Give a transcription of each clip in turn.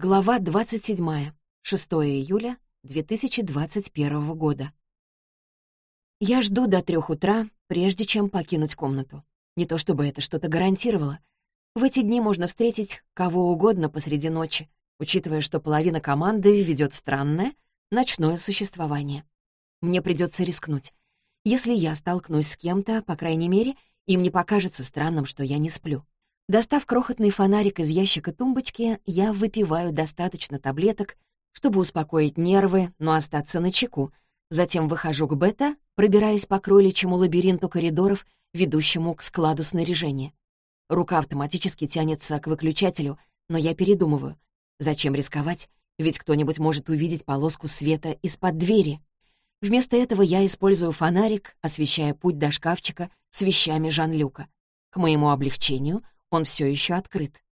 Глава 27. 6 июля 2021 года. Я жду до трех утра, прежде чем покинуть комнату. Не то чтобы это что-то гарантировало. В эти дни можно встретить кого угодно посреди ночи, учитывая, что половина команды ведет странное, ночное существование. Мне придется рискнуть. Если я столкнусь с кем-то, по крайней мере, им не покажется странным, что я не сплю. Достав крохотный фонарик из ящика тумбочки, я выпиваю достаточно таблеток, чтобы успокоить нервы, но остаться на чеку. Затем выхожу к бета, пробираясь по кроличьему лабиринту коридоров, ведущему к складу снаряжения. Рука автоматически тянется к выключателю, но я передумываю. Зачем рисковать? Ведь кто-нибудь может увидеть полоску света из-под двери. Вместо этого я использую фонарик, освещая путь до шкафчика с вещами Жан-Люка. К моему облегчению — он все еще открыт.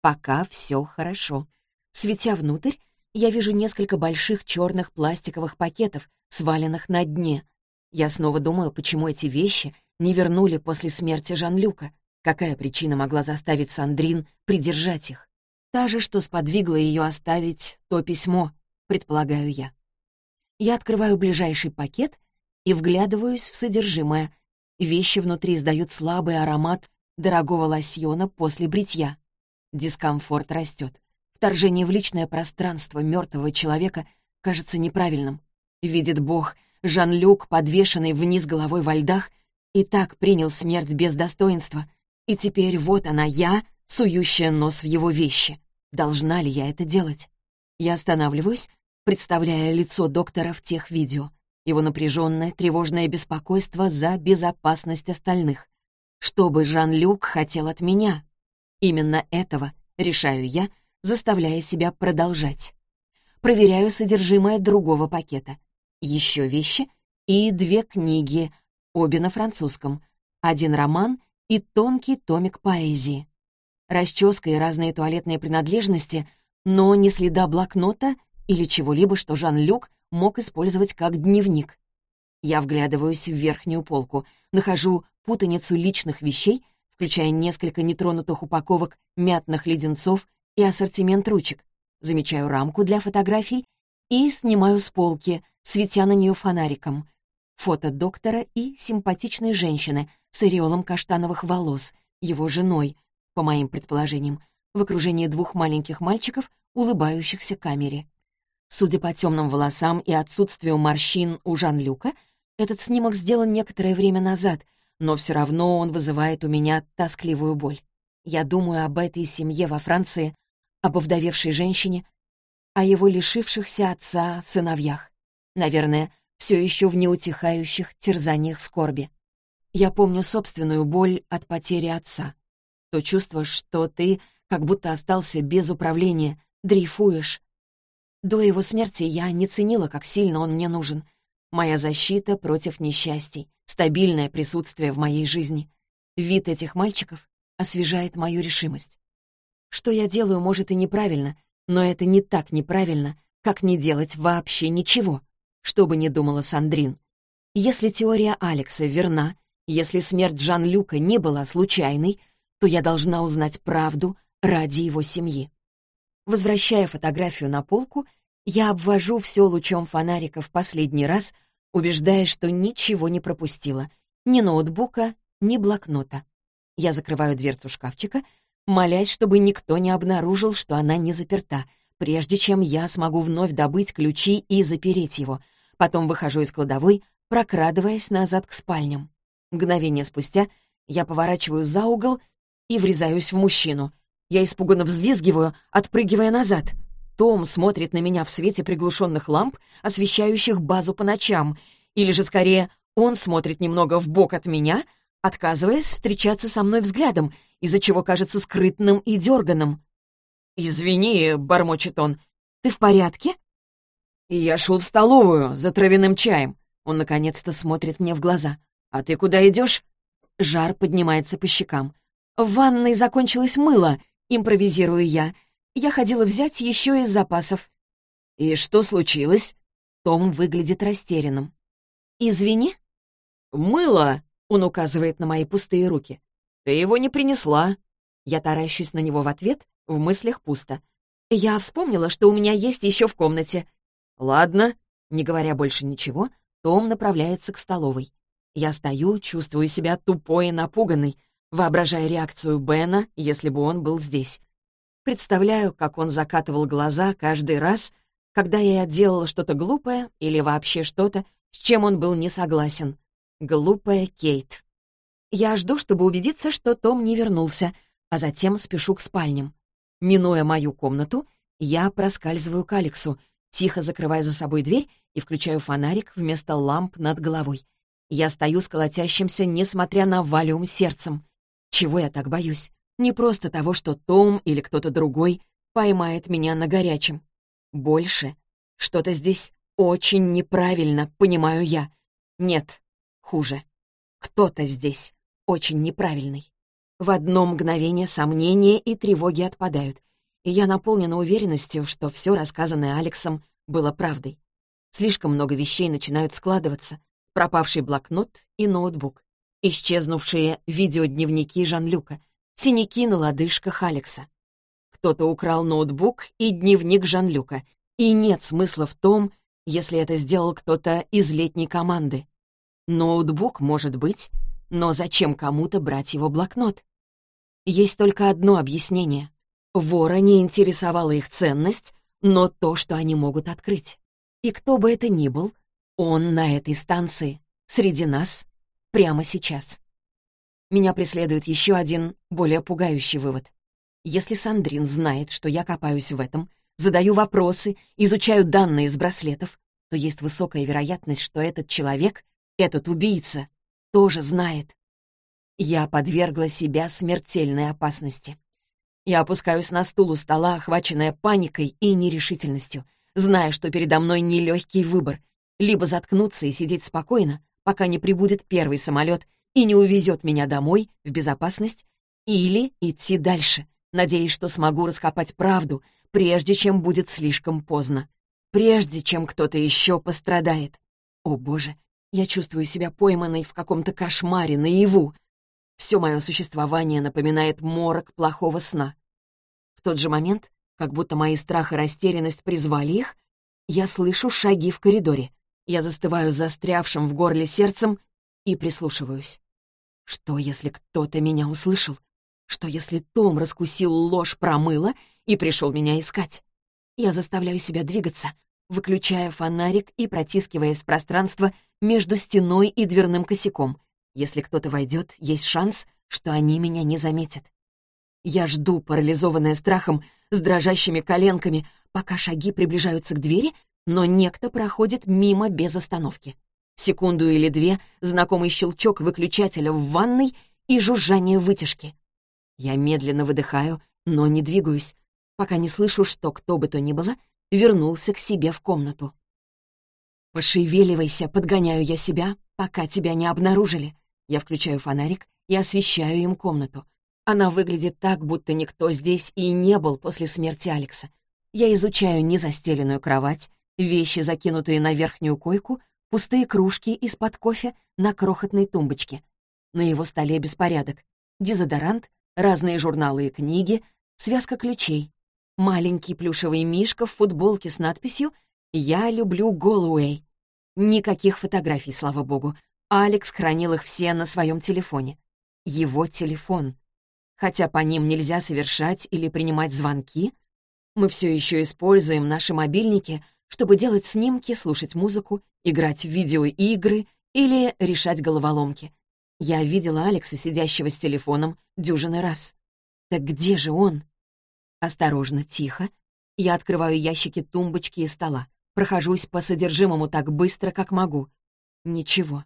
Пока все хорошо. Светя внутрь, я вижу несколько больших черных пластиковых пакетов, сваленных на дне. Я снова думаю, почему эти вещи не вернули после смерти Жан-Люка. Какая причина могла заставить Сандрин придержать их? Та же, что сподвигла ее оставить то письмо, предполагаю я. Я открываю ближайший пакет и вглядываюсь в содержимое. Вещи внутри издают слабый аромат дорогого лосьона после бритья. Дискомфорт растет. Вторжение в личное пространство мертвого человека кажется неправильным. Видит Бог, Жан-Люк, подвешенный вниз головой во льдах, и так принял смерть без достоинства. И теперь вот она, я, сующая нос в его вещи. Должна ли я это делать? Я останавливаюсь, представляя лицо доктора в тех видео. Его напряженное, тревожное беспокойство за безопасность остальных. Что бы Жан-Люк хотел от меня? Именно этого решаю я, заставляя себя продолжать. Проверяю содержимое другого пакета. Еще вещи и две книги, обе на французском. Один роман и тонкий томик поэзии. Расческа и разные туалетные принадлежности, но не следа блокнота или чего-либо, что Жан-Люк мог использовать как дневник. Я вглядываюсь в верхнюю полку, нахожу путаницу личных вещей, включая несколько нетронутых упаковок мятных леденцов и ассортимент ручек. Замечаю рамку для фотографий и снимаю с полки, светя на нее фонариком. Фото доктора и симпатичной женщины с ореолом каштановых волос, его женой, по моим предположениям, в окружении двух маленьких мальчиков, улыбающихся камере. Судя по темным волосам и отсутствию морщин у Жан-Люка, этот снимок сделан некоторое время назад — но все равно он вызывает у меня тоскливую боль. Я думаю об этой семье во Франции, об овдовевшей женщине, о его лишившихся отца сыновьях. Наверное, все еще в неутихающих терзаниях скорби. Я помню собственную боль от потери отца. То чувство, что ты как будто остался без управления, дрейфуешь. До его смерти я не ценила, как сильно он мне нужен. Моя защита против несчастий, стабильное присутствие в моей жизни. Вид этих мальчиков освежает мою решимость. Что я делаю, может, и неправильно, но это не так неправильно, как не делать вообще ничего, что бы ни думала Сандрин. Если теория Алекса верна, если смерть Жан-Люка не была случайной, то я должна узнать правду ради его семьи. Возвращая фотографию на полку, я обвожу все лучом фонарика в последний раз — убеждая, что ничего не пропустила, ни ноутбука, ни блокнота. Я закрываю дверцу шкафчика, молясь, чтобы никто не обнаружил, что она не заперта, прежде чем я смогу вновь добыть ключи и запереть его. Потом выхожу из кладовой, прокрадываясь назад к спальням. Мгновение спустя я поворачиваю за угол и врезаюсь в мужчину. Я испуганно взвизгиваю, отпрыгивая назад — том смотрит на меня в свете приглушенных ламп, освещающих базу по ночам, или же, скорее, он смотрит немного в бок от меня, отказываясь встречаться со мной взглядом, из-за чего кажется скрытным и дерганым. «Извини», — бормочет он, — «ты в порядке?» «Я шел в столовую за травяным чаем». Он наконец-то смотрит мне в глаза. «А ты куда идешь?» Жар поднимается по щекам. «В ванной закончилось мыло», — импровизирую я, — я ходила взять еще из запасов». «И что случилось?» Том выглядит растерянным. «Извини». «Мыло!» — он указывает на мои пустые руки. «Ты его не принесла». Я таращусь на него в ответ, в мыслях пусто. Я вспомнила, что у меня есть еще в комнате. Ладно, не говоря больше ничего, Том направляется к столовой. Я стою, чувствую себя тупой и напуганной, воображая реакцию Бена, если бы он был здесь. Представляю, как он закатывал глаза каждый раз, когда я делала что-то глупое или вообще что-то, с чем он был не согласен. Глупая Кейт. Я жду, чтобы убедиться, что Том не вернулся, а затем спешу к спальням. Минуя мою комнату, я проскальзываю к Алексу, тихо закрывая за собой дверь и включаю фонарик вместо ламп над головой. Я стою с колотящимся, несмотря на валиум, сердцем. Чего я так боюсь? Не просто того, что Том или кто-то другой поймает меня на горячем. Больше. Что-то здесь очень неправильно, понимаю я. Нет, хуже. Кто-то здесь очень неправильный. В одно мгновение сомнения и тревоги отпадают, и я наполнена уверенностью, что все рассказанное Алексом было правдой. Слишком много вещей начинают складываться. Пропавший блокнот и ноутбук. Исчезнувшие видеодневники Жан-Люка. Синяки на лодыжках Алекса. Кто-то украл ноутбук и дневник Жан-Люка. И нет смысла в том, если это сделал кто-то из летней команды. Ноутбук, может быть, но зачем кому-то брать его блокнот? Есть только одно объяснение. Вора не интересовала их ценность, но то, что они могут открыть. И кто бы это ни был, он на этой станции, среди нас, прямо сейчас. Меня преследует еще один, более пугающий вывод. Если Сандрин знает, что я копаюсь в этом, задаю вопросы, изучаю данные из браслетов, то есть высокая вероятность, что этот человек, этот убийца, тоже знает. Я подвергла себя смертельной опасности. Я опускаюсь на стул у стола, охваченная паникой и нерешительностью, зная, что передо мной нелегкий выбор — либо заткнуться и сидеть спокойно, пока не прибудет первый самолет и не увезет меня домой в безопасность, или идти дальше, надеясь, что смогу раскопать правду, прежде чем будет слишком поздно, прежде чем кто-то еще пострадает. О, Боже, я чувствую себя пойманной в каком-то кошмаре наяву, все мое существование напоминает морок плохого сна. В тот же момент, как будто мои страх и растерянность призвали их, я слышу шаги в коридоре. Я застываю застрявшим в горле сердцем и прислушиваюсь. Что, если кто-то меня услышал? Что, если Том раскусил ложь про мыло и пришел меня искать? Я заставляю себя двигаться, выключая фонарик и протискиваясь в пространство между стеной и дверным косяком — если кто-то войдет, есть шанс, что они меня не заметят. Я жду, парализованная страхом, с дрожащими коленками, пока шаги приближаются к двери, но некто проходит мимо без остановки. Секунду или две знакомый щелчок выключателя в ванной и жужжание вытяжки. Я медленно выдыхаю, но не двигаюсь, пока не слышу, что кто бы то ни было вернулся к себе в комнату. «Пошевеливайся», — подгоняю я себя, пока тебя не обнаружили. Я включаю фонарик и освещаю им комнату. Она выглядит так, будто никто здесь и не был после смерти Алекса. Я изучаю незастеленную кровать, вещи, закинутые на верхнюю койку, пустые кружки из-под кофе на крохотной тумбочке. На его столе беспорядок. Дезодорант, разные журналы и книги, связка ключей. Маленький плюшевый мишка в футболке с надписью «Я люблю Голуэй». Никаких фотографий, слава богу. Алекс хранил их все на своем телефоне. Его телефон. Хотя по ним нельзя совершать или принимать звонки, мы все еще используем наши мобильники, чтобы делать снимки, слушать музыку, играть в видеоигры или решать головоломки. Я видела Алекса, сидящего с телефоном, дюжины раз. Так где же он? Осторожно, тихо. Я открываю ящики тумбочки и стола. Прохожусь по содержимому так быстро, как могу. Ничего.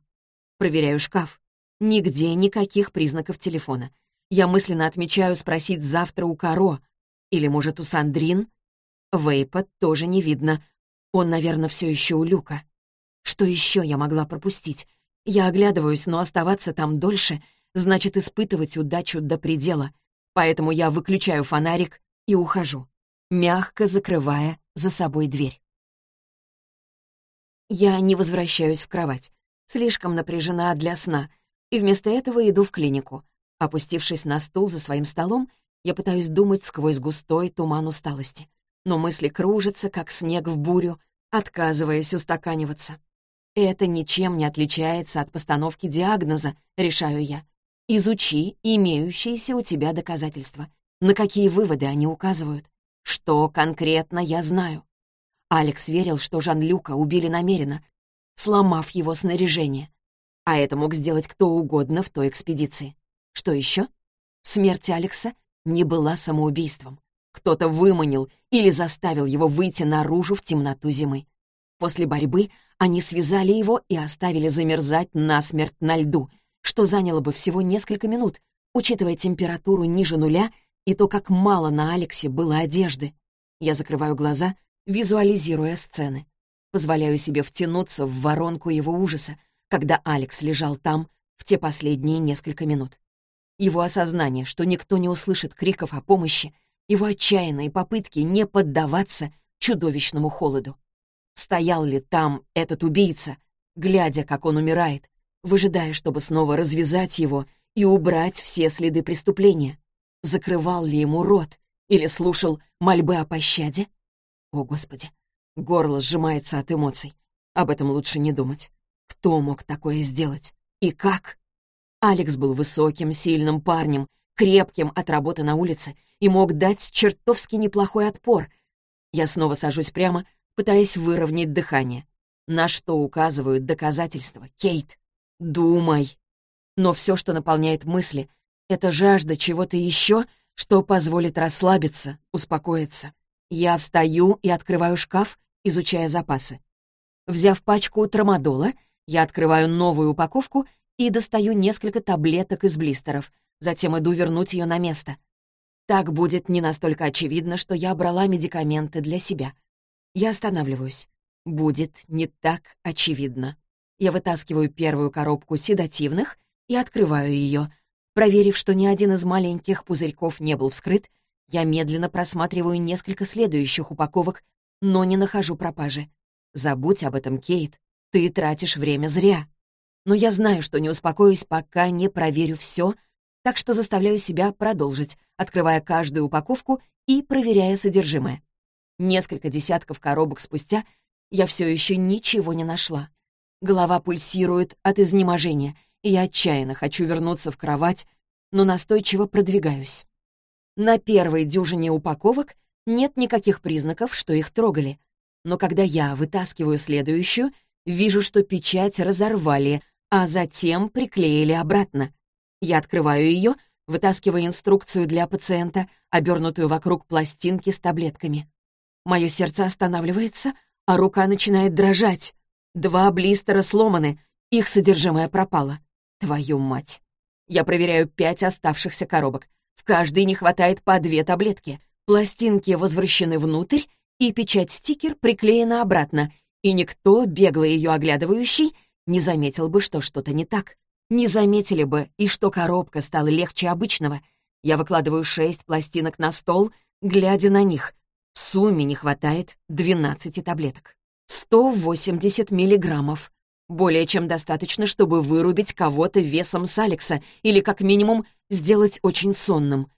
Проверяю шкаф. Нигде никаких признаков телефона. Я мысленно отмечаю спросить завтра у Каро. Или, может, у Сандрин? Вейпа тоже не видно. Он, наверное, все еще у Люка. Что еще я могла пропустить? Я оглядываюсь, но оставаться там дольше значит испытывать удачу до предела. Поэтому я выключаю фонарик и ухожу, мягко закрывая за собой дверь. Я не возвращаюсь в кровать слишком напряжена для сна, и вместо этого иду в клинику. Опустившись на стул за своим столом, я пытаюсь думать сквозь густой туман усталости. но мысли кружатся, как снег в бурю, отказываясь устаканиваться. Это ничем не отличается от постановки диагноза, решаю я. Изучи имеющиеся у тебя доказательства. На какие выводы они указывают? Что конкретно я знаю? Алекс верил, что Жан-Люка убили намеренно, сломав его снаряжение. А это мог сделать кто угодно в той экспедиции. Что еще? Смерть Алекса не была самоубийством. Кто-то выманил или заставил его выйти наружу в темноту зимы. После борьбы они связали его и оставили замерзать насмерть на льду, что заняло бы всего несколько минут, учитывая температуру ниже нуля и то, как мало на Алексе было одежды. Я закрываю глаза, визуализируя сцены. Позволяю себе втянуться в воронку его ужаса, когда Алекс лежал там в те последние несколько минут. Его осознание, что никто не услышит криков о помощи, его отчаянные попытки не поддаваться чудовищному холоду. Стоял ли там этот убийца, глядя, как он умирает, выжидая, чтобы снова развязать его и убрать все следы преступления? Закрывал ли ему рот или слушал мольбы о пощаде? О, Господи! Горло сжимается от эмоций. Об этом лучше не думать. Кто мог такое сделать? И как? Алекс был высоким, сильным парнем, крепким от работы на улице и мог дать чертовски неплохой отпор. Я снова сажусь прямо, пытаясь выровнять дыхание. На что указывают доказательства, Кейт? Думай. Но все, что наполняет мысли, это жажда чего-то еще, что позволит расслабиться, успокоиться. Я встаю и открываю шкаф, изучая запасы. Взяв пачку трамадола, я открываю новую упаковку и достаю несколько таблеток из блистеров, затем иду вернуть ее на место. Так будет не настолько очевидно, что я брала медикаменты для себя. Я останавливаюсь. Будет не так очевидно. Я вытаскиваю первую коробку седативных и открываю ее. Проверив, что ни один из маленьких пузырьков не был вскрыт, я медленно просматриваю несколько следующих упаковок, но не нахожу пропажи. Забудь об этом, Кейт. Ты тратишь время зря. Но я знаю, что не успокоюсь, пока не проверю все, так что заставляю себя продолжить, открывая каждую упаковку и проверяя содержимое. Несколько десятков коробок спустя я все еще ничего не нашла. Голова пульсирует от изнеможения, и я отчаянно хочу вернуться в кровать, но настойчиво продвигаюсь. На первой дюжине упаковок нет никаких признаков, что их трогали. Но когда я вытаскиваю следующую, вижу, что печать разорвали, а затем приклеили обратно. Я открываю ее, вытаскивая инструкцию для пациента, обернутую вокруг пластинки с таблетками. Мое сердце останавливается, а рука начинает дрожать. Два блистера сломаны, их содержимое пропало. Твою мать. Я проверяю пять оставшихся коробок. В каждой не хватает по две таблетки. Пластинки возвращены внутрь, и печать-стикер приклеена обратно, и никто, бегло ее оглядывающий, не заметил бы, что что-то не так. Не заметили бы, и что коробка стала легче обычного. Я выкладываю шесть пластинок на стол, глядя на них. В сумме не хватает 12 таблеток. 180 миллиграммов. Более чем достаточно, чтобы вырубить кого-то весом с Алекса или, как минимум, сделать очень сонным.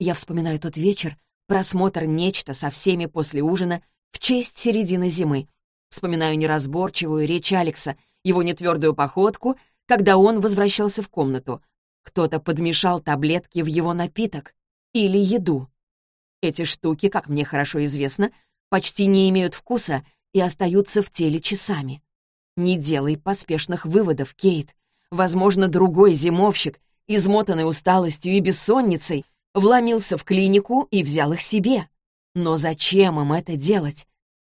Я вспоминаю тот вечер, просмотр «Нечто» со всеми после ужина в честь середины зимы. Вспоминаю неразборчивую речь Алекса, его нетвердую походку, когда он возвращался в комнату. Кто-то подмешал таблетки в его напиток или еду. Эти штуки, как мне хорошо известно, почти не имеют вкуса и остаются в теле часами. Не делай поспешных выводов, Кейт. Возможно, другой зимовщик, измотанный усталостью и бессонницей, вломился в клинику и взял их себе. Но зачем им это делать?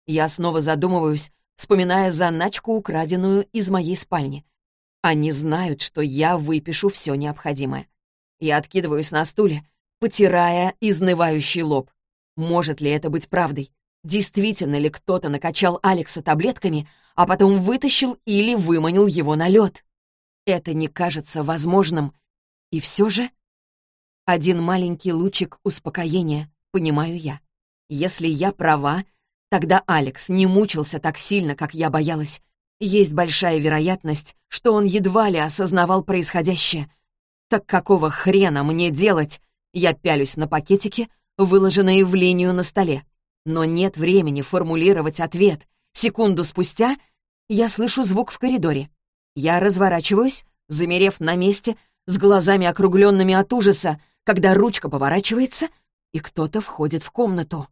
Я снова задумываюсь, вспоминая заначку, украденную из моей спальни. Они знают, что я выпишу все необходимое. Я откидываюсь на стуле, потирая изнывающий лоб. Может ли это быть правдой? Действительно ли кто-то накачал Алекса таблетками, а потом вытащил или выманил его на лед? Это не кажется возможным. И все же... Один маленький лучик успокоения, понимаю я. Если я права, тогда Алекс не мучился так сильно, как я боялась. Есть большая вероятность, что он едва ли осознавал происходящее. Так какого хрена мне делать? Я пялюсь на пакетики, выложенные в линию на столе. Но нет времени формулировать ответ. Секунду спустя я слышу звук в коридоре. Я разворачиваюсь, замерев на месте, с глазами округленными от ужаса, когда ручка поворачивается, и кто-то входит в комнату.